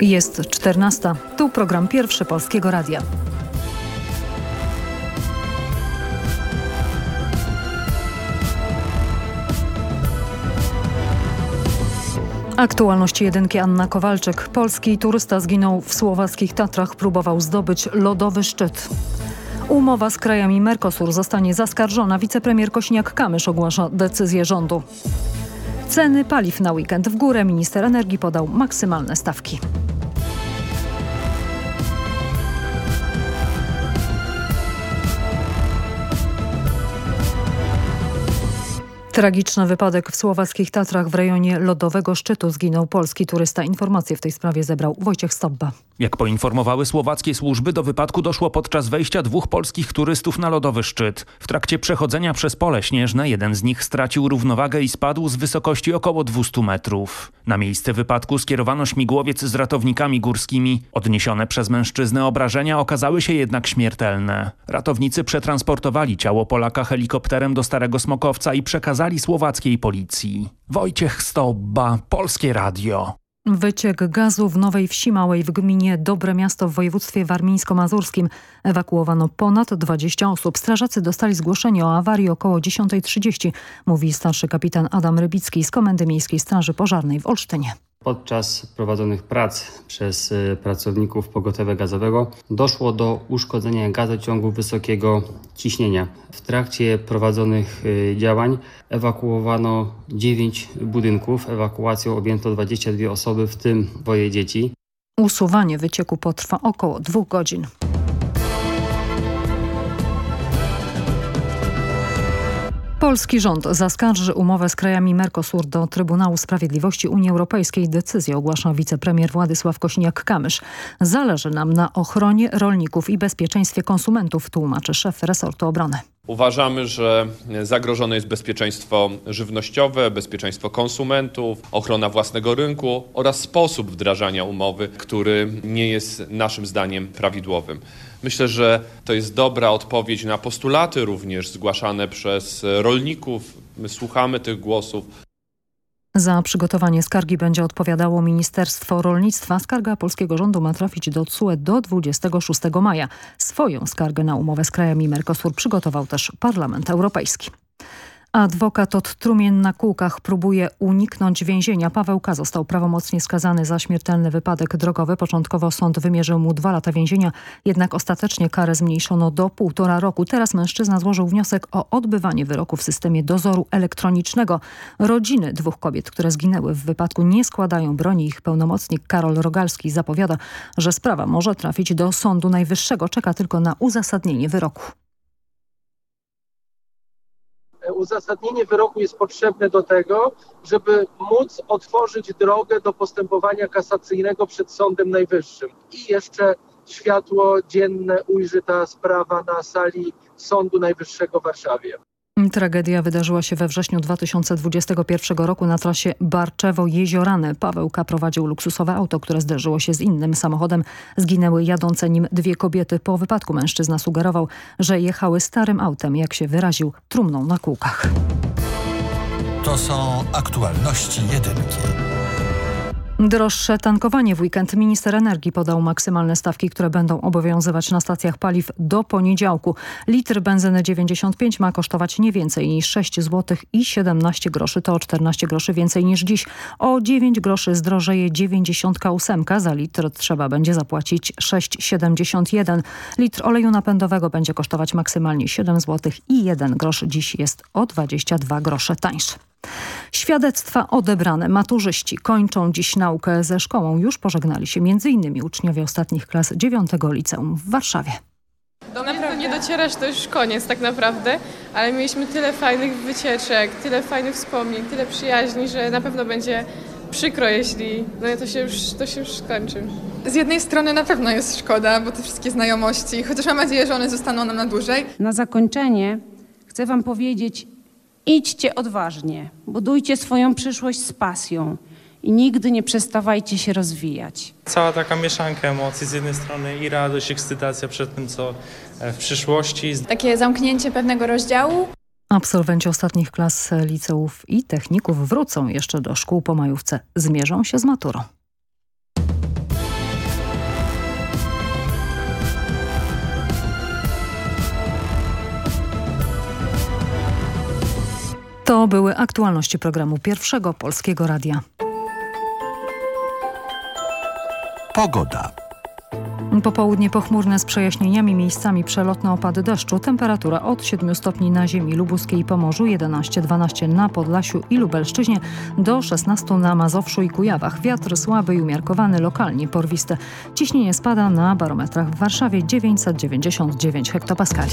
Jest 14. Tu program pierwszy Polskiego Radia. Aktualności jedynki Anna Kowalczyk. Polski turysta zginął w słowackich Tatrach. Próbował zdobyć lodowy szczyt. Umowa z krajami Mercosur zostanie zaskarżona. Wicepremier Kośniak-Kamysz ogłasza decyzję rządu. Ceny paliw na weekend w górę. Minister energii podał maksymalne stawki. Tragiczny wypadek w słowackich Tatrach w rejonie Lodowego Szczytu zginął polski turysta. Informacje w tej sprawie zebrał Wojciech Stobba. Jak poinformowały słowackie służby, do wypadku doszło podczas wejścia dwóch polskich turystów na Lodowy Szczyt. W trakcie przechodzenia przez pole śnieżne jeden z nich stracił równowagę i spadł z wysokości około 200 metrów. Na miejsce wypadku skierowano śmigłowiec z ratownikami górskimi. Odniesione przez mężczyznę obrażenia okazały się jednak śmiertelne. Ratownicy przetransportowali ciało Polaka helikopterem do Starego Smokowca i przekazali słowackiej policji. Wojciech Stobba, Polskie Radio. Wyciek gazu w Nowej Wsi Małej w gminie Dobre Miasto w województwie warmińsko-mazurskim. Ewakuowano ponad 20 osób. Strażacy dostali zgłoszenie o awarii około 10.30, mówi starszy kapitan Adam Rybicki z Komendy Miejskiej Straży Pożarnej w Olsztynie. Podczas prowadzonych prac przez y, pracowników pogotowia gazowego doszło do uszkodzenia gazociągu wysokiego ciśnienia. W trakcie prowadzonych y, działań ewakuowano 9 budynków. Ewakuacją objęto 22 osoby, w tym dwoje dzieci. Usuwanie wycieku potrwa około dwóch godzin. Polski rząd zaskarży umowę z krajami Mercosur do Trybunału Sprawiedliwości Unii Europejskiej. Decyzję ogłasza wicepremier Władysław Kośniak-Kamysz. Zależy nam na ochronie rolników i bezpieczeństwie konsumentów, tłumaczy szef resortu obrony. Uważamy, że zagrożone jest bezpieczeństwo żywnościowe, bezpieczeństwo konsumentów, ochrona własnego rynku oraz sposób wdrażania umowy, który nie jest naszym zdaniem prawidłowym. Myślę, że to jest dobra odpowiedź na postulaty również zgłaszane przez rolników. My słuchamy tych głosów. Za przygotowanie skargi będzie odpowiadało Ministerstwo Rolnictwa. Skarga polskiego rządu ma trafić do CUE do 26 maja. Swoją skargę na umowę z krajami Mercosur przygotował też Parlament Europejski. Adwokat od trumien na kółkach próbuje uniknąć więzienia. Paweł K. został prawomocnie skazany za śmiertelny wypadek drogowy. Początkowo sąd wymierzył mu dwa lata więzienia, jednak ostatecznie karę zmniejszono do półtora roku. Teraz mężczyzna złożył wniosek o odbywanie wyroku w systemie dozoru elektronicznego. Rodziny dwóch kobiet, które zginęły w wypadku nie składają broni. Ich pełnomocnik Karol Rogalski zapowiada, że sprawa może trafić do Sądu Najwyższego. Czeka tylko na uzasadnienie wyroku uzasadnienie wyroku jest potrzebne do tego, żeby móc otworzyć drogę do postępowania kasacyjnego przed Sądem Najwyższym. I jeszcze światło dzienne ujrzy ta sprawa na sali Sądu Najwyższego w Warszawie. Tragedia wydarzyła się we wrześniu 2021 roku na trasie Barczewo-Jeziorany. Pawełka prowadził luksusowe auto, które zderzyło się z innym samochodem. Zginęły jadące nim dwie kobiety. Po wypadku mężczyzna sugerował, że jechały starym autem, jak się wyraził, trumną na kółkach. To są aktualności jedynki. Droższe tankowanie w weekend. Minister energii podał maksymalne stawki, które będą obowiązywać na stacjach paliw do poniedziałku. Litr benzyny 95 ma kosztować nie więcej niż 6 zł i 17 groszy. To o 14 groszy więcej niż dziś. O 9 groszy zdrożeje 98. Za litr trzeba będzie zapłacić 6,71. Litr oleju napędowego będzie kosztować maksymalnie 7 zł i 1 grosz. Dziś jest o 22 grosze tańszy. Świadectwa odebrane. Maturzyści kończą dziś naukę ze szkołą. Już pożegnali się m.in. uczniowie ostatnich klas 9 liceum w Warszawie. Do mnie to nie docierasz, to już koniec tak naprawdę, ale mieliśmy tyle fajnych wycieczek, tyle fajnych wspomnień, tyle przyjaźni, że na pewno będzie przykro, jeśli no to się już, to się już skończy. Z jednej strony na pewno jest szkoda, bo te wszystkie znajomości, chociaż mam nadzieję, że one zostaną nam na dłużej. Na zakończenie chcę Wam powiedzieć, Idźcie odważnie, budujcie swoją przyszłość z pasją i nigdy nie przestawajcie się rozwijać. Cała taka mieszanka emocji, z jednej strony i radość, ekscytacja przed tym, co e, w przyszłości. Takie zamknięcie pewnego rozdziału. Absolwenci ostatnich klas liceów i techników wrócą jeszcze do szkół po majówce. Zmierzą się z maturą. To były aktualności programu Pierwszego Polskiego Radia. Pogoda. Popołudnie pochmurne z przejaśnieniami, miejscami przelotne opady deszczu. Temperatura od 7 stopni na ziemi lubuskiej i Pomorzu, 11-12 na Podlasiu i Lubelszczyźnie, do 16 na Mazowszu i Kujawach. Wiatr słaby i umiarkowany, lokalnie porwisty. Ciśnienie spada na barometrach w Warszawie 999 hektopaskali.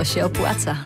się opłaca.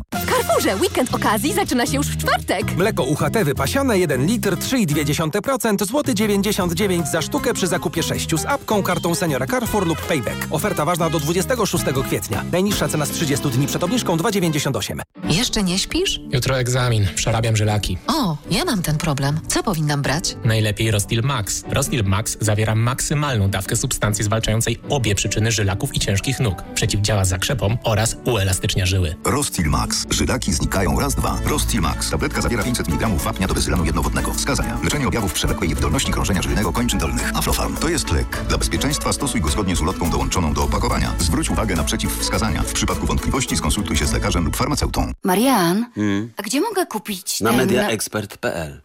W Carrefourze weekend okazji zaczyna się już w czwartek. Mleko UHT wypasione 1 litr 3,2%, złoty 99 za sztukę przy zakupie 6 z apką, kartą seniora Carrefour lub Payback. Oferta ważna do 26 kwietnia. Najniższa cena z 30 dni przed obniżką 2,98. Jeszcze nie śpisz? Jutro egzamin. Przerabiam żylaki. O, ja mam ten problem. Co powinnam brać? Najlepiej Rostil Max. Rostil Max zawiera maksymalną dawkę substancji zwalczającej obie przyczyny żylaków i ciężkich nóg. Przeciwdziała zakrzepom oraz uelastycznia żyły. Rostil Max. Żylaki znikają raz, dwa. Rostil Max. Tabletka zawiera 500 mg wapnia do wyzylanu jednowodnego. Wskazania. Leczenie objawów przewlekłej niewydolności krążenia żylnego kończyn dolnych. Aflofarm. To jest lek. Dla bezpieczeństwa stosuj go zgodnie z ulotką dołączoną do opakowania. Zwróć uwagę na przeciwwskazania. W przypadku wątpliwości skonsultuj się z lekarzem lub farmaceutą. Marian, Hmm? a gdzie mogę kupić Na ten... mediaexpert.pl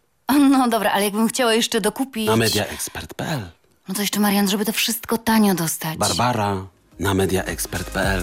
No dobra, ale jakbym chciała jeszcze dokupić... Na mediaexpert.pl No to jeszcze, Marian, żeby to wszystko tanio dostać. Barbara na mediaexpert.pl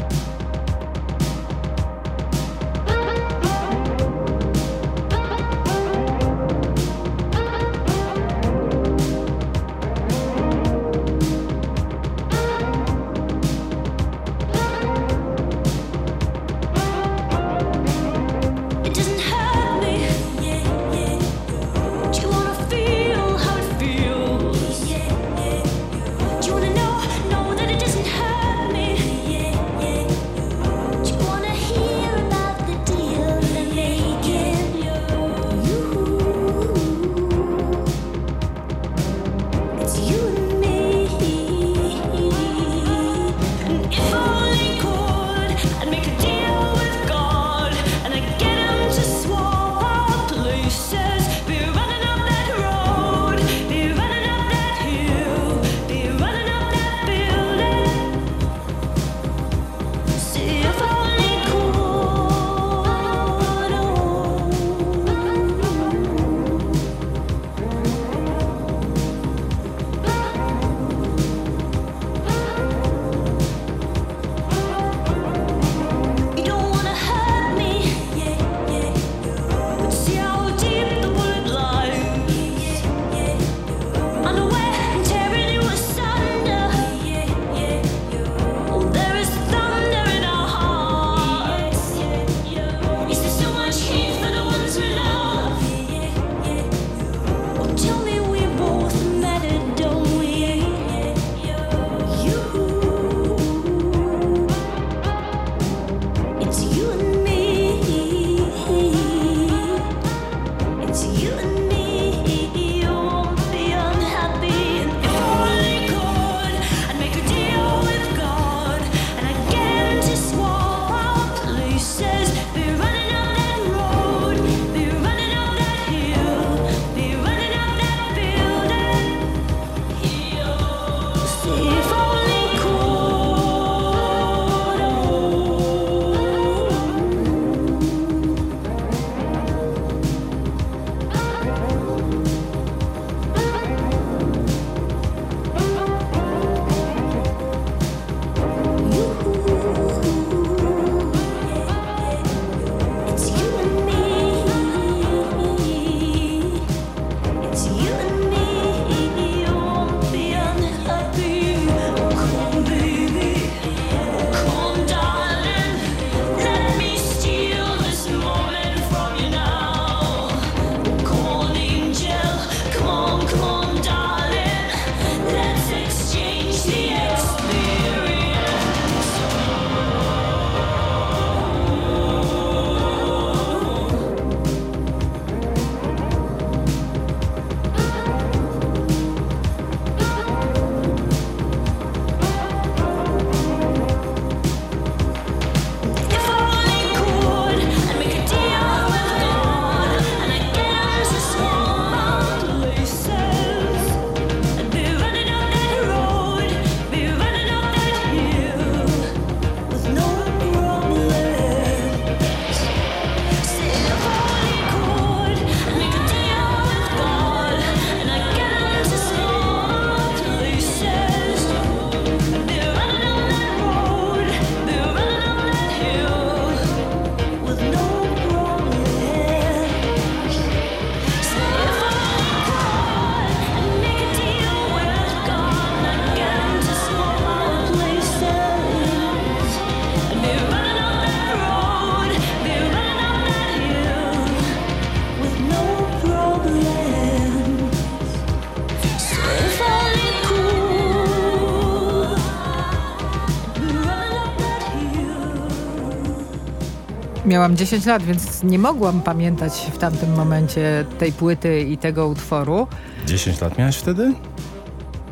miałam 10 lat, więc nie mogłam pamiętać w tamtym momencie tej płyty i tego utworu. 10 lat miałaś wtedy?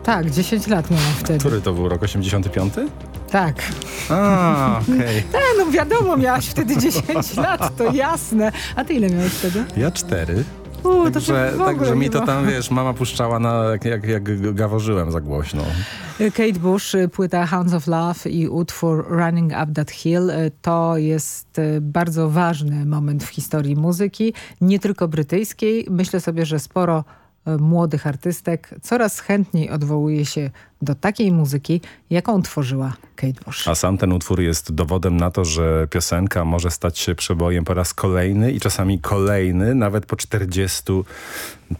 Tak, 10 lat miałam wtedy. Który to był rok? 85? Tak. A, okej. Okay. Tak, no wiadomo, miałaś wtedy 10 lat, to jasne. A ty ile miałeś wtedy? Ja 4. Także mi to tam, wiesz, mama puszczała, na, jak, jak, jak gaworzyłem za głośno. Kate Bush, y, płyta Hounds of Love i utwór Running Up That Hill y, to jest y, bardzo ważny moment w historii muzyki, nie tylko brytyjskiej. Myślę sobie, że sporo młodych artystek coraz chętniej odwołuje się do takiej muzyki, jaką tworzyła Kate Bush. A sam ten utwór jest dowodem na to, że piosenka może stać się przebojem po raz kolejny i czasami kolejny, nawet po 40,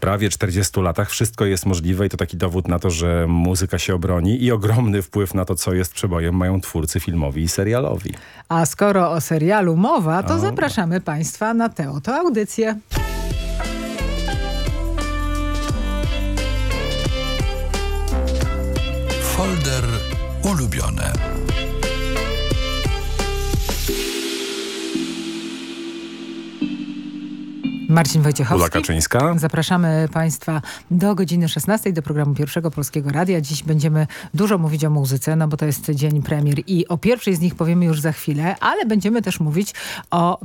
prawie 40 latach. Wszystko jest możliwe i to taki dowód na to, że muzyka się obroni i ogromny wpływ na to, co jest przebojem mają twórcy filmowi i serialowi. A skoro o serialu mowa, to zapraszamy Państwa na tę oto audycję. Folder ulubione. Marcin Wojciechowski. Ula Kaczyńska. Zapraszamy Państwa do godziny 16 do programu Pierwszego Polskiego Radia. Dziś będziemy dużo mówić o muzyce, no bo to jest dzień premier i o pierwszej z nich powiemy już za chwilę, ale będziemy też mówić o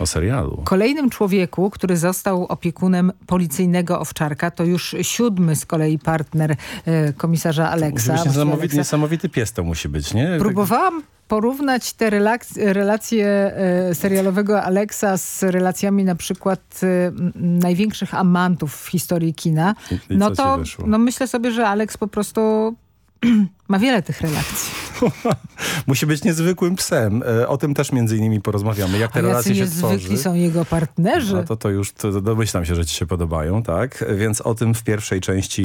O serialu. kolejnym człowieku, który został opiekunem policyjnego owczarka. To już siódmy z kolei partner e, komisarza Aleksa. właściwie niesamowity, Aleksa. niesamowity pies to musi być, nie? Próbowałam porównać te relacje e, serialowego Alexa z relacjami na przykład e, największych amantów w historii kina. I- no to no myślę sobie, że Alex po prostu ma wiele tych relacji. Musi być niezwykłym psem. E, O tym też między innymi porozmawiamy. Jak te A relacje się niezwykli tworzy. są jego partnerzy. No to, to już to domyślam się, że ci się podobają, tak? Więc o tym w pierwszej części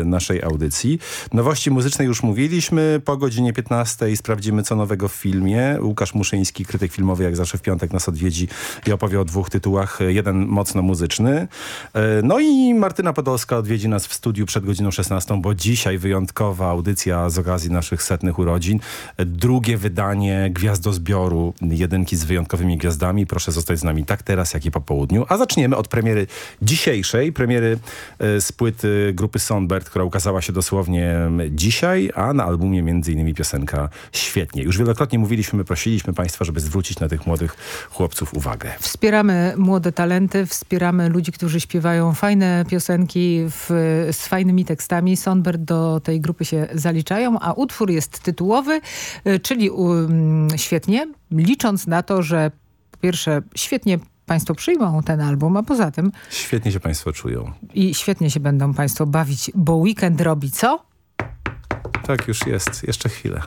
e, naszej audycji. Nowości muzycznej już mówiliśmy. Po godzinie 15 sprawdzimy, co nowego w filmie. Łukasz Muszyński, krytyk filmowy, jak zawsze w piątek nas odwiedzi i opowie o dwóch tytułach. Jeden mocno muzyczny. E, No i Martyna Podolska odwiedzi nas w studiu przed godziną 16, bo dzisiaj wyjątkowa audycja z okazji naszych setnych urodzin. Drugie wydanie Gwiazdozbioru, jedynki z wyjątkowymi gwiazdami. Proszę zostać z nami tak teraz, jak i po południu. A zaczniemy od premiery dzisiejszej, premiery e, z płyty grupy Songbird, która ukazała się dosłownie dzisiaj, a na albumie innymi piosenka Świetnie. Już wielokrotnie mówiliśmy, prosiliśmy Państwa, żeby zwrócić na tych młodych chłopców uwagę. Wspieramy młode talenty, wspieramy ludzi, którzy śpiewają fajne piosenki w, z fajnymi tekstami. Sonbird do tej grupy się zaliczają, a utwór jest tytułowy, y, czyli um, świetnie, licząc na to, że po pierwsze świetnie Państwo przyjmą ten album, a poza tym Świetnie się Państwo czują. i świetnie się będą Państwo bawić, bo weekend robi co? Tak już jest. Jeszcze chwilę.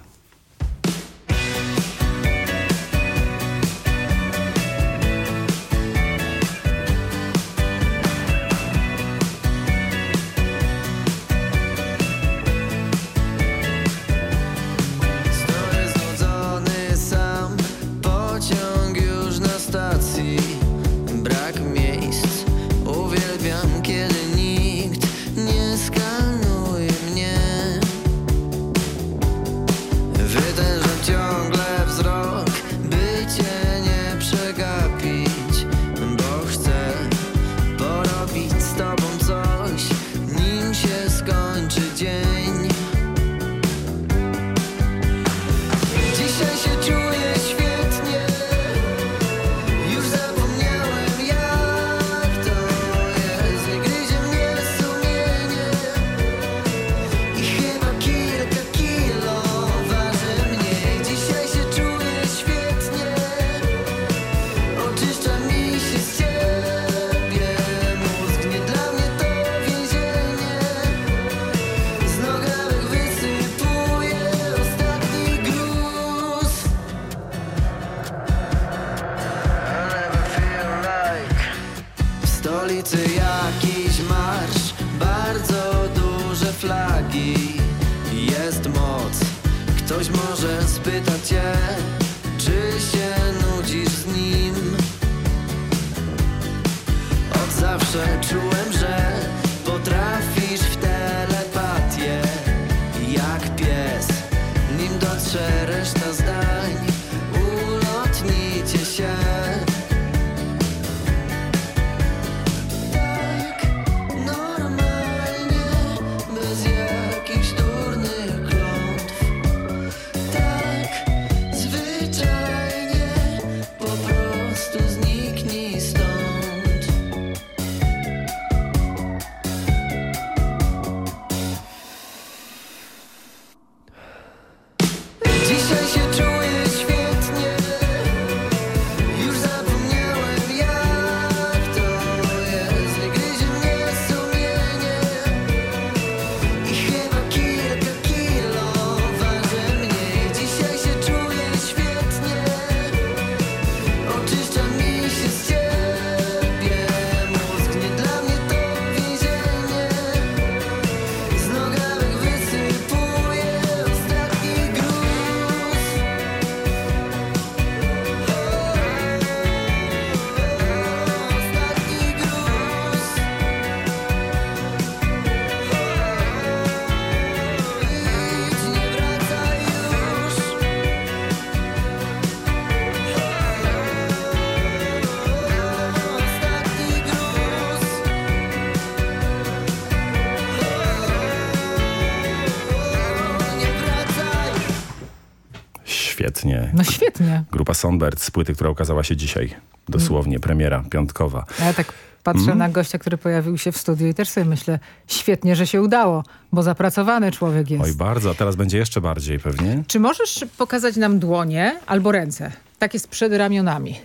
Świetnie. Grupa Sonbert z płyty, która ukazała się dzisiaj. Dosłownie, premiera piątkowa. Ja tak patrzę Mm. na gościa, który pojawił się w studiu i też sobie myślę, świetnie, że się udało, bo zapracowany człowiek jest. Oj, bardzo, a teraz będzie jeszcze bardziej pewnie. Czy możesz pokazać nam dłonie albo ręce? Takie z przed ramionami.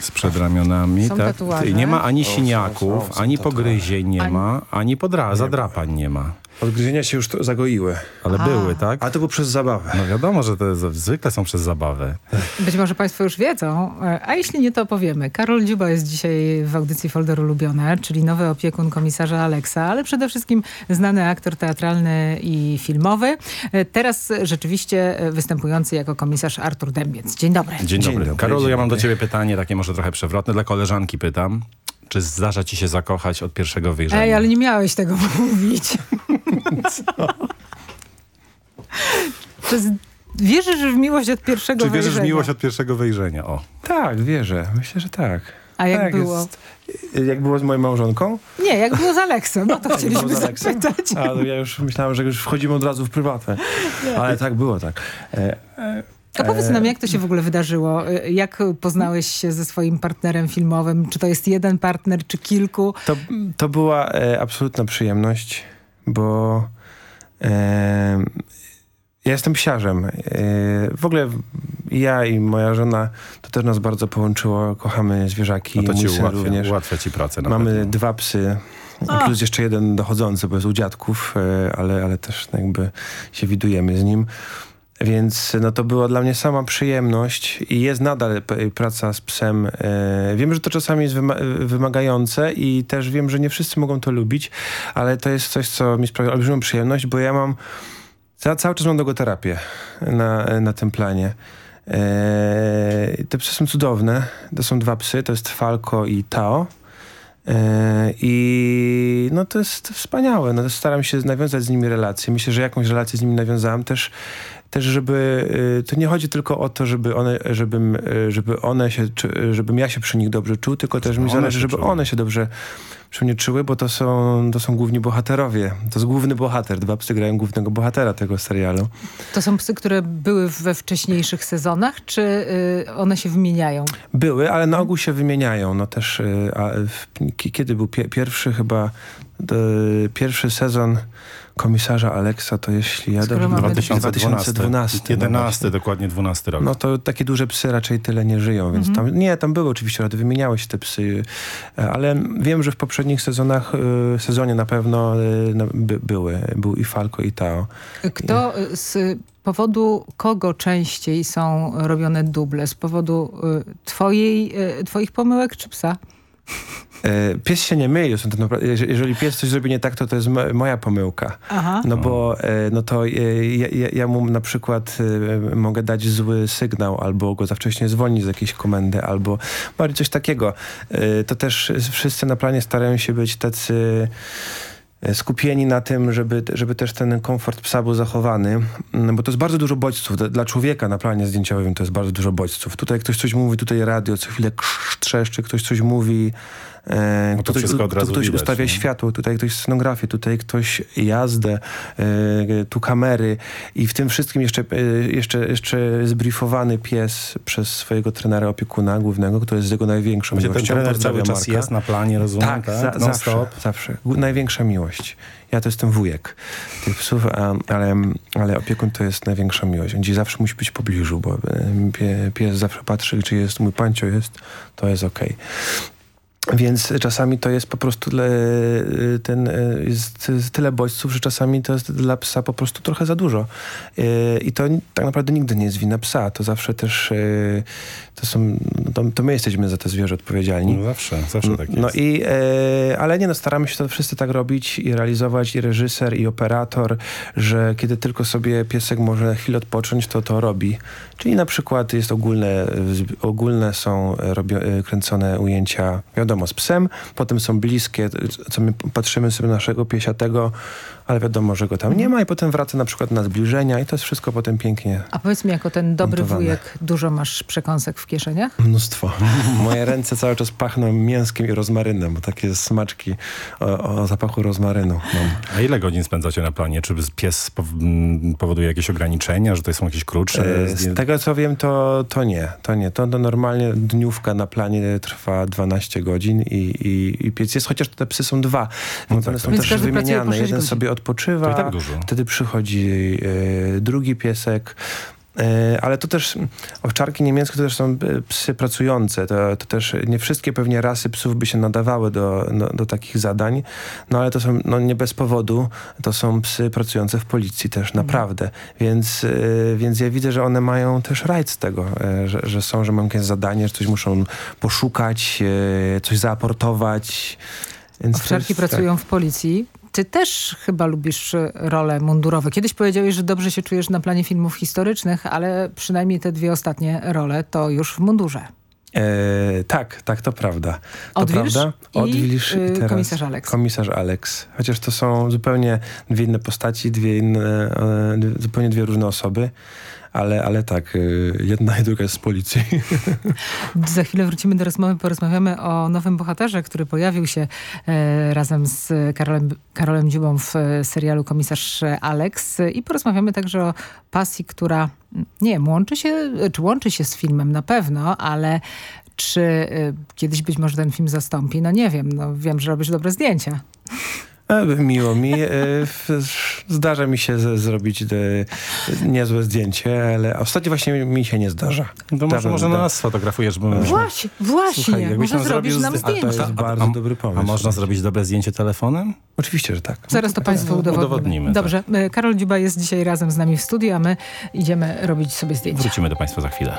Z przed ramionami, Są tak? tatuaże? Nie ma ani O, są, siniaków, są, są ani tatuaże. pogryzień nie ma, ani podra- zadrapań nie ma. Odgryzienia się już to zagoiły. Ale A. były, tak? A to było przez zabawę. No wiadomo, że to zwykle są przez zabawę. Być może Państwo już wiedzą, e, a jeśli nie, to opowiemy. Karol Dziuba jest dzisiaj w audycji Folder Ulubione, czyli nowy opiekun komisarza Aleksa, ale przede wszystkim znany aktor teatralny i filmowy. E, Teraz rzeczywiście e, występujący jako komisarz Artur Dębiec. Dzień dobry. Dzień, Dzień dobry. dobry, Karolu, dzień ja mam do dobry. ciebie pytanie, takie może trochę przewrotne. Dla koleżanki pytam. Czy zdarza ci się zakochać od pierwszego wyjrzenia? Ej, ale nie miałeś tego mówić. Czy z- wierzysz w miłość od pierwszego Czy wierzysz w wejrzenia? miłość od pierwszego wejrzenia? O. Tak, wierzę. Myślę, że tak. A jak tak, było? Jest, jak było z moją małżonką? Nie, jak było z Aleksem, no to chcieliśmy było z Aleksem? zapytać. A, no ja już myślałem, że już wchodzimy od razu w prywatne. Ale tak było, tak. E, e, A powiedz e, nam, jak to się w ogóle wydarzyło? Y, Jak poznałeś się ze swoim partnerem filmowym? Czy to jest jeden partner, czy kilku? To, to była e, absolutna przyjemność, bo e, ja jestem psiarzem. E, w ogóle ja i moja żona, to też nas bardzo połączyło. Kochamy zwierzaki, No to ci ułatwia, również. ułatwia ci pracę Mamy pewno. dwa psy, A. plus jeszcze jeden dochodzący, bo jest u dziadków, e, ale, ale też jakby się widujemy z nim. Więc no to była dla mnie sama przyjemność i jest nadal praca z psem. E, Wiem, że to czasami jest wyma wymagające i też wiem, że nie wszyscy mogą to lubić, ale to jest coś, co mi sprawia olbrzymią przyjemność, bo ja mam ca cały czas mam logoterapię na, na tym planie. E, te psy są cudowne. To są dwa psy, to jest Falco i Tao. E, I no to jest wspaniałe. No, staram się nawiązać z nimi relacje. Myślę, że jakąś relację z nimi nawiązałem też, też żeby y, to nie chodzi tylko o to, żeby one, żebym, y, żeby one się, czy- żebym ja się przy nich dobrze czuł, tylko też mi zależy, żeby czuły. one się dobrze przy mnie czuły, bo to są, to są główni bohaterowie. To jest główny bohater. Dwa psy grają głównego bohatera tego serialu. To są psy, które były we wcześniejszych sezonach, czy y, one się wymieniają? Były, ale na ogół się wymieniają. No też, y, a w, ki- kiedy był pie, pierwszy chyba, y, pierwszy sezon komisarza Aleksa, to jeśli ja Skoro dobrze mamy 2012. 2012. 11, dokładnie 12 rok. No to takie duże psy raczej tyle nie żyją, więc Mhm. tam, nie, tam były oczywiście, rady, wymieniały się te psy, e, ale wiem, że w poprzednich sezonach, y, sezonie na pewno y, no, by, były, był i Falco i Tao. Kto z powodu kogo częściej są robione duble? Z powodu twojej, twoich pomyłek czy psa? E, Pies się nie myli, są to napra- jeżeli- pies coś zrobi nie tak, to to jest mo- moja pomyłka. Aha. No bo e, no to e, ja, ja, ja mu na przykład e, mogę dać zły sygnał, albo go za wcześnie zwolnić z jakiejś komendy, albo bardziej coś takiego. E, To też wszyscy na planie starają się być tacy e, skupieni na tym, żeby, żeby też ten komfort psa był zachowany, Mm, bo to jest bardzo dużo bodźców. Dla- człowieka na planie zdjęciowym to jest bardzo dużo bodźców. Tutaj ktoś coś mówi, tutaj radio, co chwilę trzeszczy, ktoś coś mówi, e, No to ktoś, wszystko od tu razu ktoś widać, ustawia nie? światło, tutaj ktoś scenografię, tutaj ktoś jazdę, e, tu kamery i w tym wszystkim jeszcze, e, jeszcze, jeszcze zbriefowany pies przez swojego trenera opiekuna głównego, który jest jego największą ten miłością. trener cały czas Marka. jest na planie, rozumiem? Tak, tak? za, zawsze, stop. zawsze. Największa miłość. Ja to jestem wujek tych psów, a, ale, ale opiekun to jest największa miłość. On zawsze musi być w pobliżu, bo e, pie, pies zawsze patrzy, czy jest, mój pancio jest, to jest okej. Więc czasami to jest po prostu tyle, ten, e, jest tyle bodźców, że czasami to jest dla psa po prostu trochę za dużo. E, I to tak naprawdę nigdy nie jest wina psa. To zawsze też e, to są, to, to my jesteśmy za te zwierzę odpowiedzialni. No zawsze, zawsze tak jest. No i, e, ale nie no, staramy się to wszyscy tak robić i realizować, i reżyser, i operator, że kiedy tylko sobie piesek może na chwilę odpocząć, to to robi. Czyli na przykład jest ogólne, ogólne są robio, e, kręcone ujęcia, wiadomo, z psem, potem są bliskie, co my patrzymy sobie na naszego piesiatego, ale wiadomo, że go tam nie ma i potem wraca na przykład na zbliżenia i to jest wszystko potem pięknie A powiedz mi, jako ten dobry montowane. wujek, dużo masz przekąsek w kieszeniach? Mnóstwo. Moje ręce cały czas pachną mięskiem i rozmarynem, bo takie smaczki o, o zapachu rozmarynu mam. A ile godzin spędzacie na planie? Czy pies pow- m, powoduje jakieś ograniczenia, że to są jakieś krótsze? E, Z tego co wiem, to, to nie. To nie. To, to normalnie dniówka na planie trwa 12 godzin i, i, i piec jest, chociaż te psy są dwa. Więc one są Więc też wymieniane. Jeden godzin. sobie odpoczywa, To i tak dużo. wtedy przychodzi e, drugi piesek. E, Ale to też, owczarki niemieckie to też są e, psy pracujące. To, to też nie wszystkie pewnie rasy psów by się nadawały do, do, do takich zadań, no ale to są no, nie bez powodu. To są psy pracujące w policji też, naprawdę. Więc, więc ja widzę, że one mają też rajd z tego, że, że są, że mają jakieś zadanie, że coś muszą poszukać, coś zaaportować. Więc Owczarki jest- tak. pracują w policji. Ty też chyba lubisz role mundurowe. Kiedyś powiedziałeś, że dobrze się czujesz na planie filmów historycznych, ale przynajmniej te dwie ostatnie role to już w mundurze. E, tak, tak, to prawda. To Odwilż prawda? i, Odwilż y, teraz komisarz Alex. Komisarz Alex. Chociaż to są zupełnie dwie inne postaci, dwie inne, e, zupełnie dwie różne osoby. Ale, ale tak, y, jedna i druga jest z policji. Za chwilę wrócimy do rozmowy, porozmawiamy o nowym bohaterze, który pojawił się e, razem z Karolem, Karolem Dziubą w e, serialu Komisarz Alex i porozmawiamy także o pasji, która mm, nie wiem, łączy się, czy łączy się z filmem na pewno, ale czy e, kiedyś być może ten film zastąpi? No nie wiem, no wiem, że robisz dobre zdjęcia. E, Miło mi. e, Zdarza mi się zrobić e, niezłe zdjęcie, ale ostatnio właśnie mi się nie zdarza. To może, może nas sfotografujesz. Bo... Właśnie, właśnie. Słuchaj, jakbyś Można nam zrobić zrobił nam zdy- a to zdjęcie. To jest bardzo dobry pomysł. A można zrobić dobre zdjęcie telefonem? Oczywiście, że tak. Zaraz to Państwu udowodnimy. Udowodnimy, Dobrze, e, Karol Dziuba jest dzisiaj razem z nami w studiu, a my idziemy robić sobie zdjęcia. Wrócimy do Państwa za chwilę.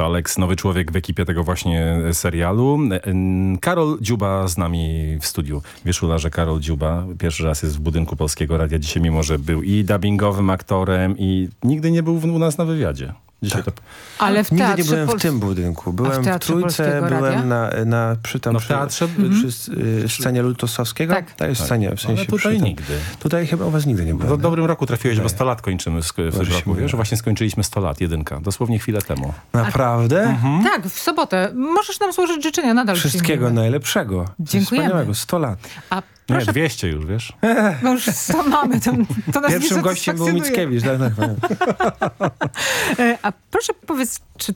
Alex, nowy człowiek w ekipie tego właśnie serialu. Karol Dziuba z nami w studiu. Wiesz, Ula, że Karol Dziuba pierwszy raz jest w budynku Polskiego Radia dzisiaj, mimo że był i dubbingowym aktorem i nigdy nie był u nas na wywiadzie. Dzisiaj to... Ale w Nigdy nie byłem w tym budynku. W Byłem w, Teatrze Trójce, byłem na, na, przy, tam, No w przy, teatrze? przy, y, scenie Lutosowskiego. Tak. To jest Tak. scenie, w sensie Ale tutaj przy nigdy. Tutaj chyba u was nigdy nie W byłem. dobrym roku trafiłeś, bo 100 lat kończymy w, w tym roku. Wiesz, właśnie skończyliśmy 100 lat, jedynka. Dosłownie chwilę temu. Naprawdę? Mhm. Tak, w sobotę. Możesz nam złożyć życzenia, nadal Wszystkiego najlepszego. Dziękujemy. Wspaniałego, 100 lat. A Nie, proszę, 200 już, wiesz? no już co mamy, to, to nas Pierwszym nie gościem był. Mickiewicz. Tak, tak, tak. E, A proszę powiedz, czy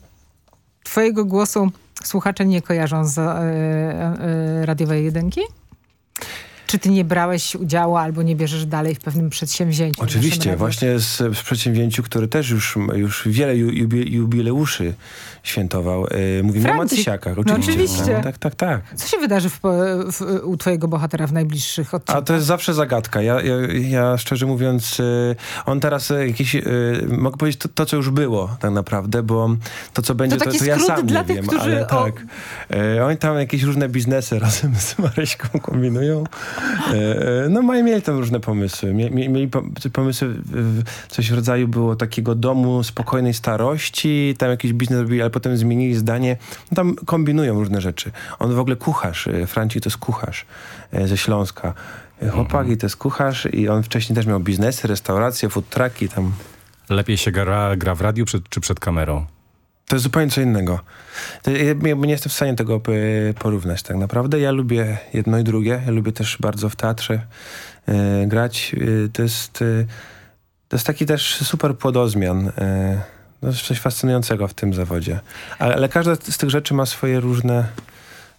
twojego głosu słuchacze nie kojarzą z e, e, radiowej jedynki? Czy ty nie brałeś udziału albo nie bierzesz dalej w pewnym przedsięwzięciu? Oczywiście, właśnie z, z przedsięwzięciu, które też już, już wiele ju, jubi, jubileuszy świętował. E, mówimy o. Matysiakach, No oczywiście. oczywiście. No, tak, tak, tak. Co się wydarzy w, w, u twojego bohatera w najbliższych odcinkach? A to jest zawsze zagadka. Ja, ja, ja szczerze mówiąc, y, on teraz y, jakiś, y, mogę powiedzieć to, to, co już było tak naprawdę, bo to, co będzie, to, taki to ja sam dla nie tych, wiem, którzy ale o- tak. Y, oni tam jakieś różne biznesy razem z Maryśką kombinują. Y, y, no mają, mieli tam różne pomysły. Mie, mie, mieli pom- pomysły, coś w rodzaju było takiego domu spokojnej starości, tam jakiś biznes robili, ale potem zmienili zdanie. No, tam kombinują różne rzeczy. On w ogóle kucharz, y, Franci to jest kucharz ze Śląska. Chłopak i to jest kucharz i on wcześniej też miał biznesy, restauracje, food trucki tam. Lepiej się gra, gra w radiu przed, czy przed kamerą? To jest zupełnie co innego. Ja nie jestem w stanie tego y, porównać tak naprawdę. Ja lubię jedno i drugie. Ja lubię też bardzo w teatrze y, grać. Y, to jest to jest taki też super płodozmian. To jest coś fascynującego w tym zawodzie. Ale, ale każda z tych rzeczy ma swoje różne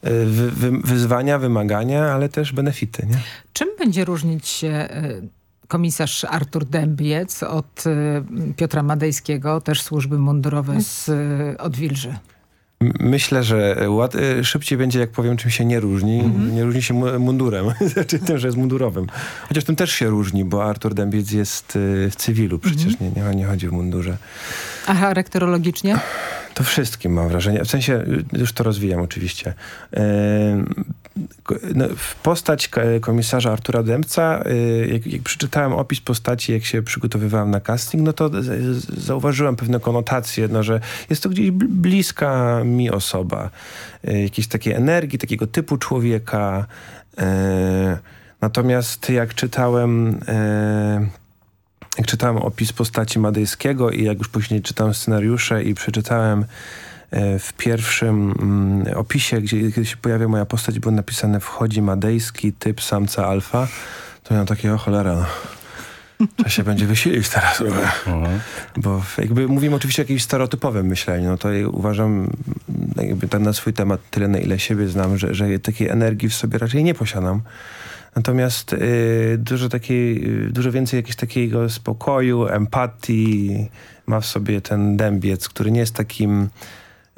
wy, wy, wyzwania, wymagania, ale też benefity, nie? Czym będzie różnić się e, komisarz Artur Dębiec od e, Piotra Madejskiego, też służby mundurowe z e, Odwilży? Myślę, że łat, y, szybciej będzie, jak powiem, czym się nie różni. Nie różni się mu- mundurem, znaczy tym, że jest mundurowym. Chociaż tym też się różni, bo Artur Dębiec jest y, w cywilu przecież, nie, nie, nie chodzi w mundurze. A charakterologicznie? To wszystkim mam wrażenie. W sensie, y, już to rozwijam oczywiście. Ko- no, postać komisarza Artura Dębca, y, jak, jak przeczytałem opis postaci, jak się przygotowywałem na casting, no to zauważyłem pewne konotacje, no, że jest to gdzieś bl- bliska mi osoba. Y, jakiejś takiej energii, takiego typu człowieka. Y, natomiast jak czytałem... Jak czytałem opis postaci Madejskiego i jak już później czytałem scenariusze i przeczytałem w pierwszym mm, opisie, gdzie kiedy się pojawia moja postać, było napisane wchodzi Madejski, typ samca alfa, to miałem takie, o cholera. Trzeba się będzie wysilić teraz. Bo jakby mówimy oczywiście o jakimś stereotypowym myśleniu, no to uważam jakby tak na swój temat tyle, na ile siebie znam, że, że takiej energii w sobie raczej nie posiadam. Natomiast y, dużo takiej, y, dużo więcej jakiegoś takiego spokoju, empatii ma w sobie ten dębiec, który nie jest takim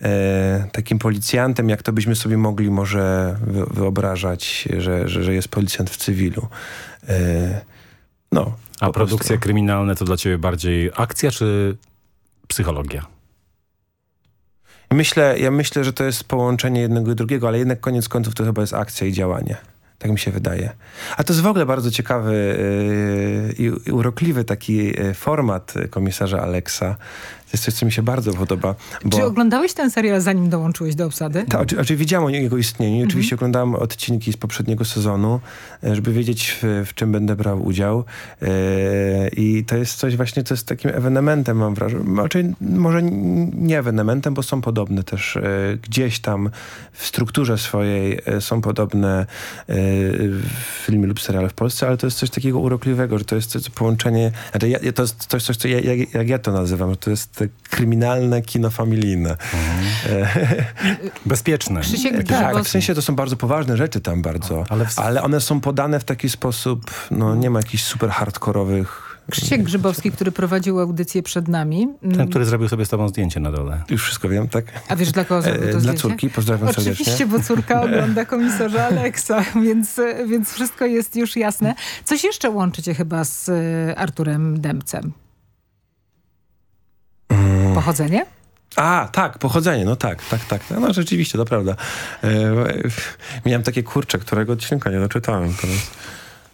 e, takim policjantem, jak to byśmy sobie mogli może wy, wyobrażać, że, że, że jest policjant w cywilu. E, no. A produkcje prostu. kryminalne to dla ciebie bardziej akcja czy psychologia? Myślę, ja myślę, że to jest połączenie jednego i drugiego, ale jednak koniec końców to chyba jest akcja i działanie. Tak mi się wydaje. A to jest w ogóle bardzo ciekawy yy, i, urokliwy taki yy, format yy, komisarza Alexa. To jest coś, co mi się bardzo podoba. Bo... Czy oglądałeś ten serial zanim dołączyłeś do obsady? Tak, oczy, oczywiście wiedziałem o jego istnieniu. Mhm. Oczywiście oglądałem odcinki z poprzedniego sezonu, e, żeby wiedzieć, w, w czym będę brał udział. E, I to jest coś właśnie, co jest takim ewenementem, mam wrażenie. Raczej może nie ewenementem, bo są podobne też e, gdzieś tam w strukturze swojej są podobne filmy lub seriale w Polsce, ale to jest coś takiego urokliwego, że to jest połączenie, znaczy ja, to jest coś, coś co ja, jak, jak ja to nazywam, to jest te kryminalne kino familijne. E, Bezpieczne. Krzysiek tak, Grzybowski. w sensie to są bardzo poważne rzeczy tam bardzo, ale, one są podane w taki sposób, no nie ma jakichś super hardkorowych... Krzysiek Grzybowski, który prowadził audycję przed nami. Ten, który zrobił sobie z tobą zdjęcie na dole. Już wszystko wiem, tak? A wiesz, dla kogo zrobił to E, Dla zdjęcie? córki, pozdrawiam Oczywiście, serdecznie. bo córka ogląda komisarza Aleksa, więc, więc wszystko jest już jasne. Coś jeszcze łączy cię chyba z e, Arturem Dębcem. Pochodzenie? A, tak, pochodzenie, no tak, tak, tak. No rzeczywiście, to prawda. E, miałem takie kurcze, którego odcinka nie doczytałem teraz.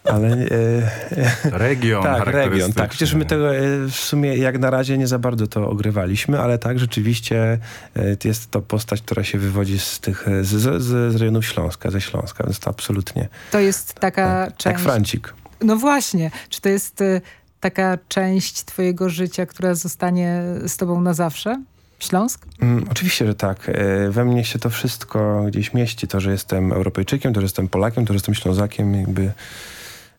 Ale... E, region Tak, region, tak. Przecież my tego e, w sumie jak na razie nie za bardzo to ogrywaliśmy, ale tak, rzeczywiście e, jest to postać, która się wywodzi z tych, z, z, z rejonów Śląska, ze Śląska, więc to absolutnie... To jest taka tak, część... Jak Francik. No właśnie. Czy to jest taka część twojego życia, która zostanie z tobą na zawsze? Śląsk? Mm, oczywiście, że tak. E, we mnie się to wszystko gdzieś mieści. To, że jestem Europejczykiem, to, że jestem Polakiem, to, że jestem Ślązakiem, jakby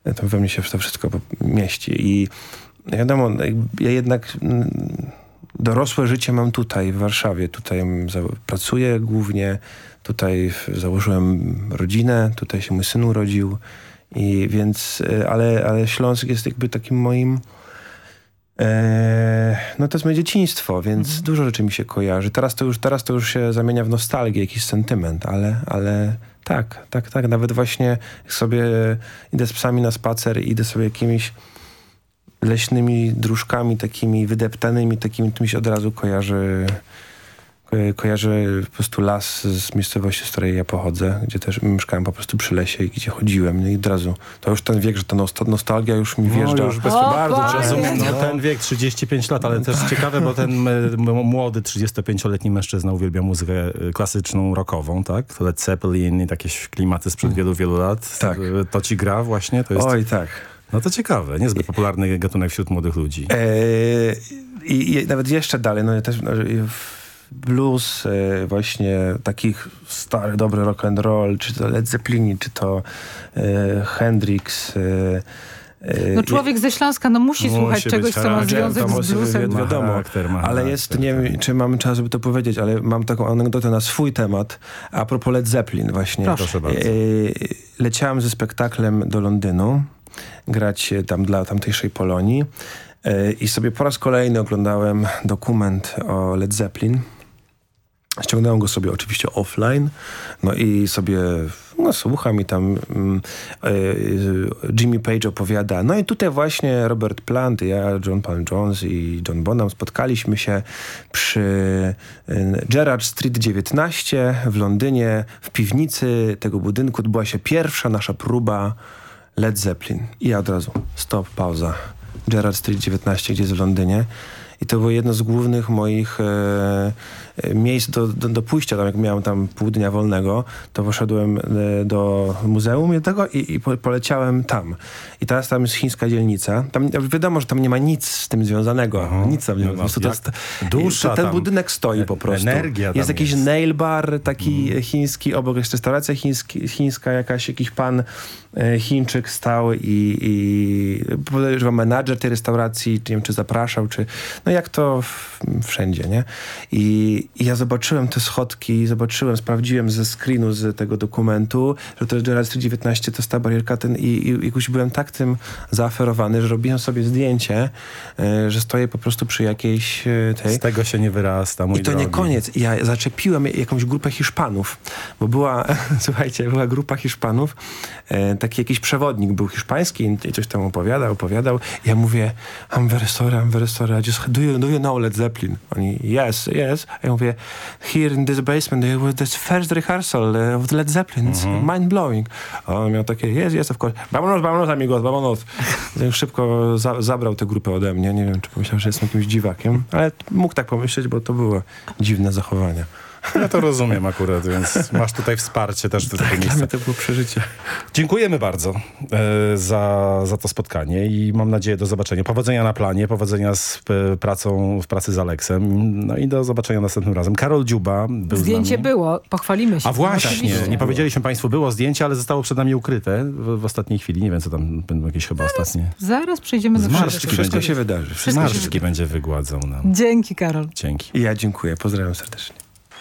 e, to we mnie się to wszystko mieści. I wiadomo, ja jednak mm, dorosłe życie mam tutaj, w Warszawie. Tutaj pracuję głównie, tutaj założyłem rodzinę, tutaj się mój syn urodził. I więc, e, ale, ale Śląsk jest jakby takim moim e, no to jest moje dzieciństwo, więc mhm. dużo rzeczy mi się kojarzy. Teraz to, już, teraz to już się zamienia w nostalgię, jakiś sentyment, ale, ale tak, tak, tak. Nawet właśnie sobie idę z psami na spacer i idę sobie jakimiś leśnymi dróżkami takimi wydeptanymi, takimi, to mi się od razu kojarzy kojarzę po prostu las z miejscowości, z której ja pochodzę, gdzie też mieszkałem po prostu przy lesie i gdzie chodziłem. No i od razu, to już ten wiek, że ta nostalgia już mi wjeżdża. No, już bez, o, bardzo. No, ten wiek 35 lat, ale też ciekawe, bo ten młody 35-letni mężczyzna uwielbia muzykę e, klasyczną, rockową, tak? Led Zeppelin i takie klimaty sprzed wielu, wielu lat. Tak. E, to ci gra właśnie? To jest... Oj, tak. No to ciekawe, niezbyt popularny gatunek wśród młodych ludzi. Eee, i, i, nawet jeszcze dalej, no ja też no, blues e, właśnie takich stary, dobry rock and roll, czy to Led Zeppelin, czy to e, Hendrix. E, no człowiek ze Śląska no musi, musi słuchać czegoś, co ma związek z bluesem. Ma wiadomo, charakter, ma ale jest, nie wiem, czy mamy czas, żeby to powiedzieć, ale mam taką anegdotę na swój temat, a propos Led Zeppelin właśnie. Proszę bardzo. Leciałem ze spektaklem do Londynu, grać tam dla tamtejszej Polonii i sobie po raz kolejny oglądałem dokument o Led Zeppelin Ściągnąłem go sobie oczywiście offline, no i sobie no, słucham i tam mm, e, Jimmy Page opowiada. No i tutaj właśnie Robert Plant, ja, John Paul Jones i John Bonham spotkaliśmy się przy y, Gerrard Street 19 w Londynie. W piwnicy tego budynku odbyła się pierwsza nasza próba Led Zeppelin. I ja od razu stop, pauza. Gerrard Street 19 gdzie jest w Londynie. I to było jedno z głównych moich e, e, miejsc do, do, do, pójścia. Tam jak miałem tam pół dnia wolnego, to poszedłem e, do muzeum jednego i, i po, poleciałem tam. I teraz tam jest chińska dzielnica. Tam wiadomo, że tam nie ma nic z tym związanego. Aha. Nic tam nie ma. No, to jest, dusza ten budynek stoi po prostu. Energia jest jakiś jest. nail bar taki mm. chiński, obok jest restauracja chiński, chińska, jakaś, jakiś pan e, Chińczyk stał i, i podejrzewam menadżer tej restauracji, nie wiem, czy zapraszał, czy no jak to wszędzie, nie? I, I, ja zobaczyłem te schodki, zobaczyłem, sprawdziłem ze screenu z tego dokumentu, że to jest Gerard 19, to jest ta barierka ten i, i jakoś byłem tak tym zaaferowany, że robiłem sobie zdjęcie, e, że stoję po prostu przy jakiejś e, tej... Z tego się nie wyrasta, mój I to drogi. nie koniec. Ja zaczepiłem jakąś grupę Hiszpanów, bo była, słuchajcie, była grupa Hiszpanów, e, taki jakiś przewodnik był hiszpański i coś tam opowiadał, opowiadał. Ja mówię, I'm very sorry, I'm very sorry, I just do you, do you know Led Zeppelin? Oni, yes, yes. Ja mówię, here in this basement, there was this first rehearsal uh, of Led Zeppelin. Mm -hmm. mind-blowing. A on miał takie, yes, yes, of course. Vámonos, vámonos, amigos, vámonos. Szybko za zabrał tę grupę ode mnie. Nie wiem, czy pomyślał, że jestem jakimś dziwakiem, ale mógł tak pomyśleć, bo to były dziwne zachowania. Ja to rozumiem akurat, więc masz tutaj wsparcie też do tak, tego miejsca. to było przeżycie. Dziękujemy bardzo e, za, za to spotkanie i mam nadzieję do zobaczenia. Powodzenia na planie, powodzenia z e, pracą, w pracy z Aleksem. No i do zobaczenia następnym razem. Karol Dziuba był Zdjęcie było, pochwalimy się. A właśnie, nie powiedzieliśmy Państwu, było zdjęcie, ale zostało przed nami ukryte w, w ostatniej chwili. Nie wiem, co tam będą jakieś chyba zaraz, ostatnie. Zaraz przejdziemy do Wszystko, wszystko się wydarzy. Wszystko Marszki będzie wygładzał nam. Dzięki, Karol. Dzięki. I ja dziękuję. Pozdrawiam serdecznie.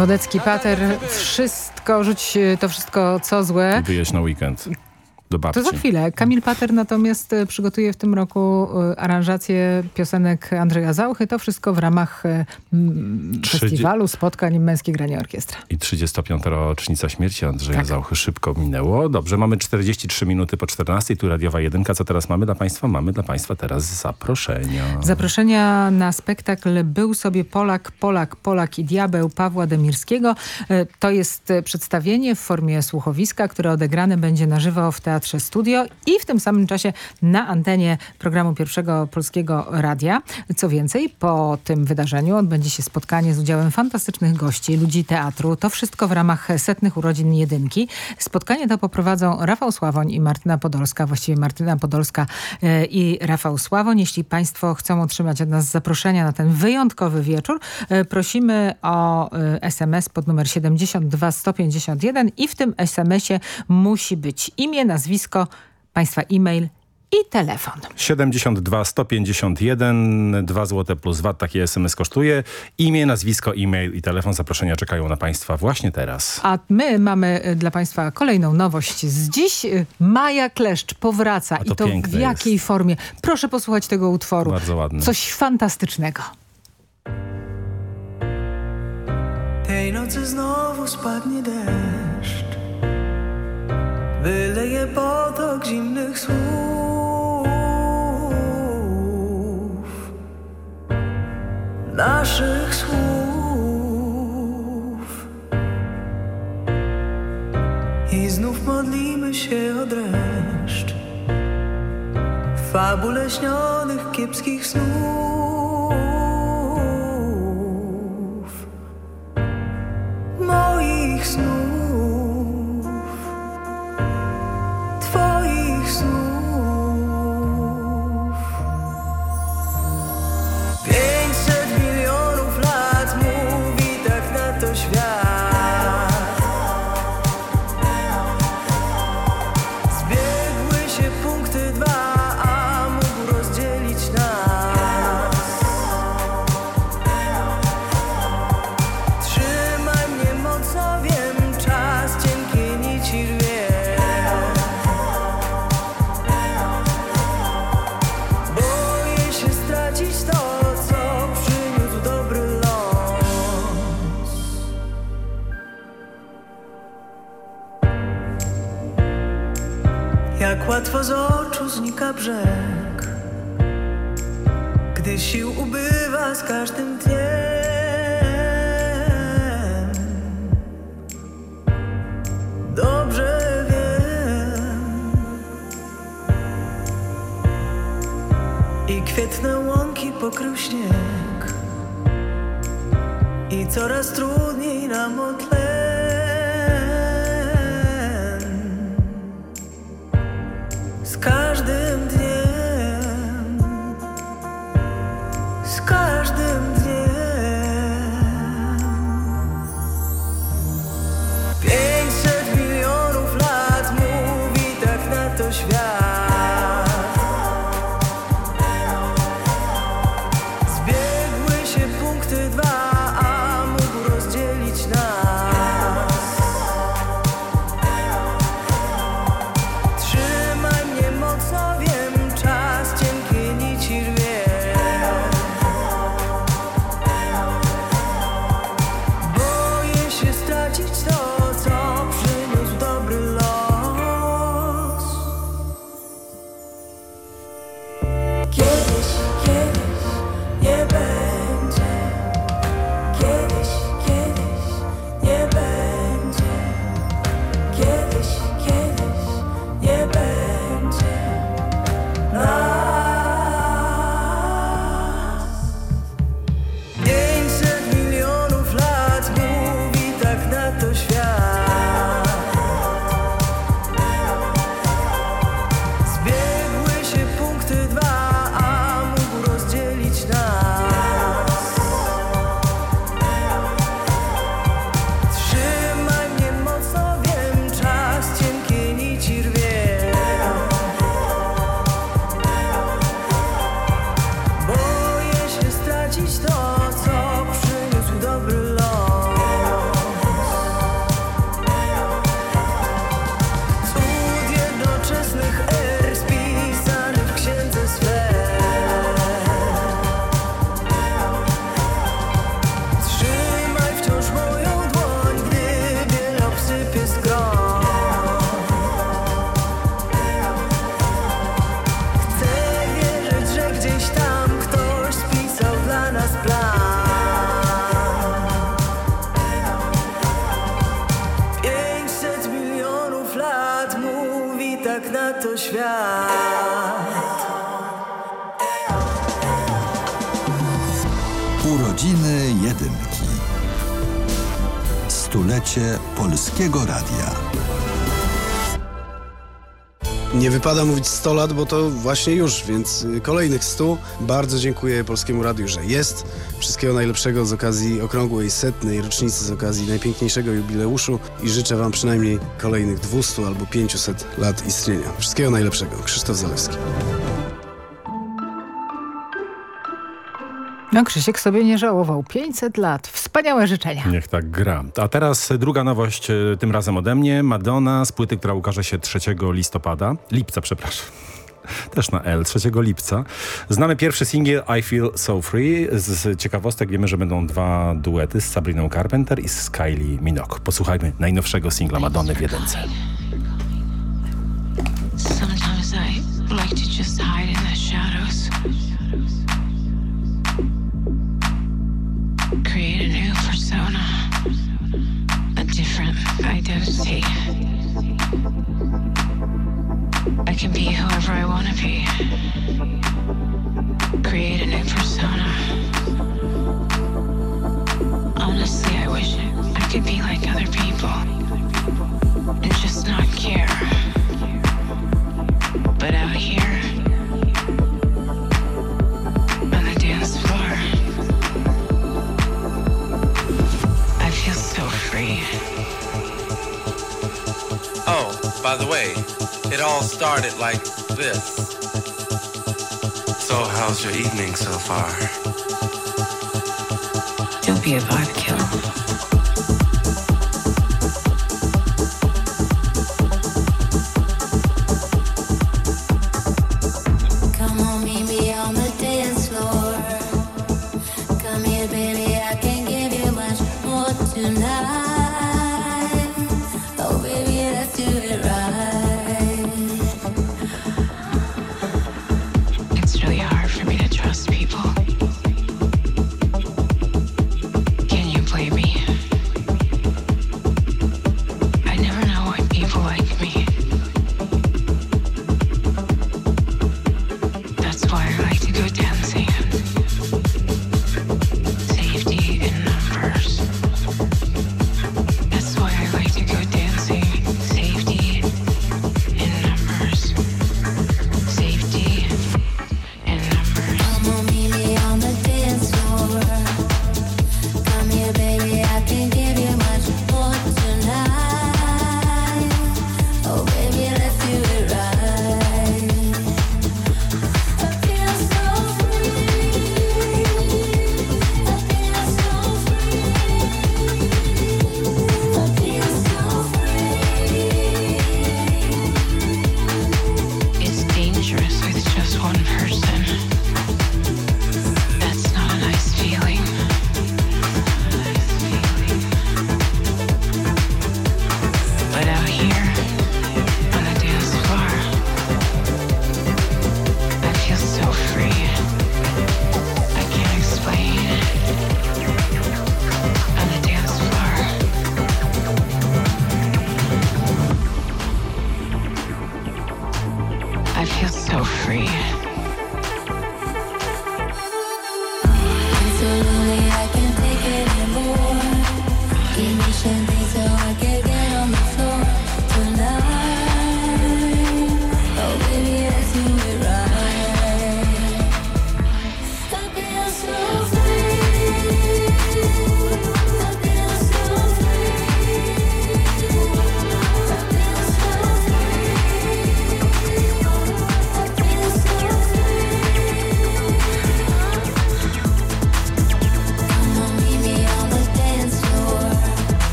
Wodecki Pater, wszystko, rzuć e, to wszystko co złe. Wyjeźdź na weekend do babci. To za chwilę. Kamil Pater natomiast e, przygotuje w tym roku e, aranżację piosenek Andrzeja Zauchy. To wszystko w ramach e, mm, festiwalu spotkań Męskie Granie Orkiestra. I 35. rocznica śmierci Andrzeja Tak. Zauchy szybko minęło. Dobrze, mamy 43 minuty po 14. Tu Radiowa Jedynka. Co teraz mamy dla Państwa? Mamy dla Państwa teraz zaproszenia. Zaproszenia na spektakl Był sobie Polak, Polak, Polak i Diabeł Pawła Demirskiego. To jest przedstawienie w formie słuchowiska, które odegrane będzie na żywo w Teatrze Studio i w tym samym czasie na antenie programu Pierwszego Polskiego Radia. Co więcej, po tym wydarzeniu odbędzie się spotkanie z udziałem fantastycznych gości, ludzi teatru. To wszystko w ramach setnych urodzin Jedynki. Spotkanie to poprowadzą Rafał Sławoń i Martyna Podolska, właściwie Martyna Podolska e, i Rafał Sławoń. Jeśli Państwo chcą otrzymać od nas zaproszenia na ten wyjątkowy wieczór, e, prosimy o e, SMS pod numer 72 151 i w tym SMS-ie musi być imię, nazwisko, Państwa e-mail i telefon. 72 151 2 zł plus VAT. Taki SMS kosztuje. Imię, nazwisko, e-mail i telefon zaproszenia czekają na Państwa właśnie teraz. A my mamy e, dla Państwa kolejną nowość z dziś. E, Maja Kleszcz powraca to i to w jakiej formie. Proszę posłuchać tego utworu. Bardzo ładny. Coś fantastycznego. Tej nocy znowu spadnie deszcz Wyleje potok zimnych słów. Naszych słów. I znów modlimy się o dreszcz fabule śnionych kiepskich snów. Moich snów, to świat. Brzeg. Gdy sił ubywa z każdym dniem. Dobrze wiem. I kwietne łąki pokrył śnieg I coraz trudniej nam o Nie wypada mówić 100 lat, bo to właśnie już, więc y, kolejnych 100. Bardzo dziękuję Polskiemu Radiu, że jest. Wszystkiego najlepszego z okazji okrągłej setnej rocznicy, z okazji najpiękniejszego jubileuszu i życzę Wam przynajmniej kolejnych 200 albo 500 lat istnienia. Wszystkiego najlepszego. Krzysztof Zalewski. No Krzysiek sobie nie żałował. 500 lat. Wspaniałe życzenia. Niech tak gra. A teraz druga nowość, e, tym razem ode mnie. Madonna z płyty, która ukaże się 3 listopada. Lipca, przepraszam. Też na L, 3 lipca. Znamy pierwszy singiel I Feel So Free. Z ciekawostek wiemy, że będą dwa duety z Sabriną Carpenter i z Kylie Minogue. Posłuchajmy najnowszego singla Madonny w jedynce. I can be whoever I want to be. Create a new persona. Honestly, I wish I could be like other people and just not care. But out here, Oh, by the way, it all started like this. So, how's your evening so far? Don't be a vibe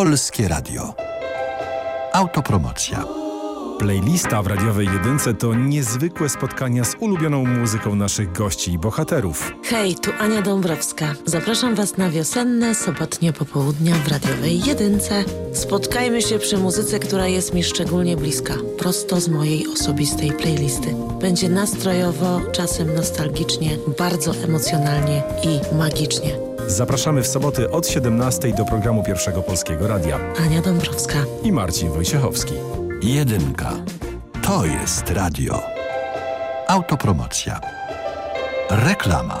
Polskie Radio. Autopromocja. Playlista w radiowej jedynce to niezwykłe spotkania z ulubioną muzyką naszych gości i bohaterów. Hej, tu Ania Dąbrowska. Zapraszam Was na wiosenne, sobotnie popołudnia w radiowej jedynce. Spotkajmy się przy muzyce, która jest mi szczególnie bliska, prosto z mojej osobistej playlisty. Będzie nastrojowo, czasem nostalgicznie, bardzo emocjonalnie i magicznie. Zapraszamy w soboty od 17 do programu Pierwszego Polskiego Radia. Ania Dąbrowska i Marcin Wojciechowski. Jedynka. To jest radio. Autopromocja. Reklama.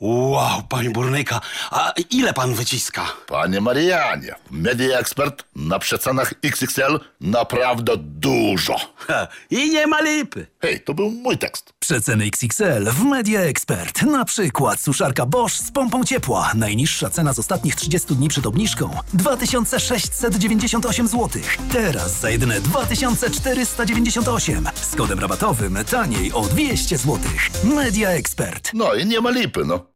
Wow, panie burnyka, a ile pan wyciska? Panie Marianie, Media Expert na przecenach XXL naprawdę dużo. Ha, I nie ma lipy. Hej, to był mój tekst. Przeceny XXL w Media Expert. Na przykład suszarka Bosch z pompą ciepła. Najniższa cena z ostatnich 30 dni przed obniżką 2698 zł. Teraz za jedyne 2498. Z kodem rabatowym taniej o 200 zł. Media Expert. No i nie ma lipy, no.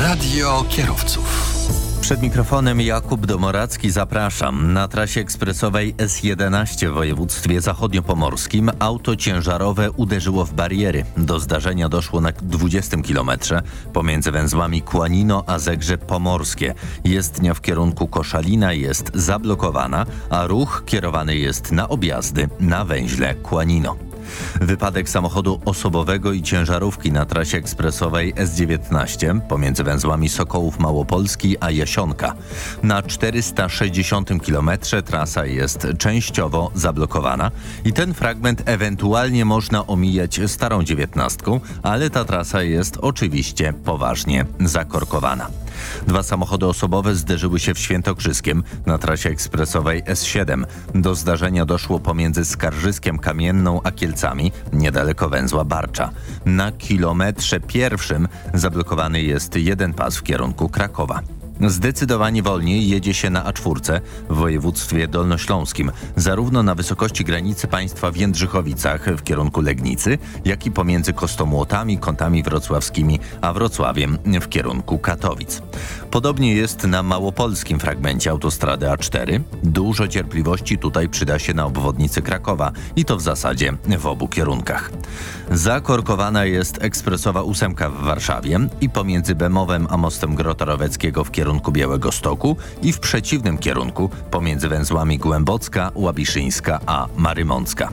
Radio kierowców. Przed mikrofonem Jakub Domoracki zapraszam. Na trasie ekspresowej S11 w województwie zachodniopomorskim auto ciężarowe uderzyło w bariery. Do zdarzenia doszło na 20 kilometrze pomiędzy węzłami Kłanino a Zegrze Pomorskie. Jezdnia w kierunku Koszalina jest zablokowana, a ruch kierowany jest na objazdy na węźle Kłanino. Wypadek samochodu osobowego i ciężarówki na trasie ekspresowej S19 pomiędzy węzłami Sokołów Małopolski a Jasionka. Na 460 km trasa jest częściowo zablokowana i ten fragment ewentualnie można omijać starą dziewiętnastką, ale ta trasa jest oczywiście poważnie zakorkowana. Dwa samochody osobowe zderzyły się w Świętokrzyskiem na trasie ekspresowej S7. Do zdarzenia doszło pomiędzy Skarżyskiem Kamienną a Kielcami, niedaleko węzła Barcza. Na kilometrze pierwszym zablokowany jest jeden pas w kierunku Krakowa. Zdecydowanie wolniej jedzie się na A4 w województwie dolnośląskim, zarówno na wysokości granicy państwa w Jędrzychowicach w kierunku Legnicy, jak i pomiędzy Kostomłotami, kątami wrocławskimi, a Wrocławiem w kierunku Katowic. Podobnie jest na małopolskim fragmencie autostrady A4. Dużo cierpliwości tutaj przyda się na obwodnicy Krakowa i to w zasadzie w obu kierunkach. Zakorkowana jest ekspresowa ósemka w Warszawie i pomiędzy Bemowem a mostem Grota w kierunku Białego Stoku i w przeciwnym kierunku pomiędzy węzłami Głębocka, Łabiszyńska a Marymącka.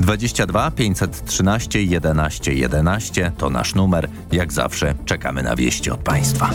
22 513 11 11 to nasz numer. Jak zawsze czekamy na wieści od Państwa.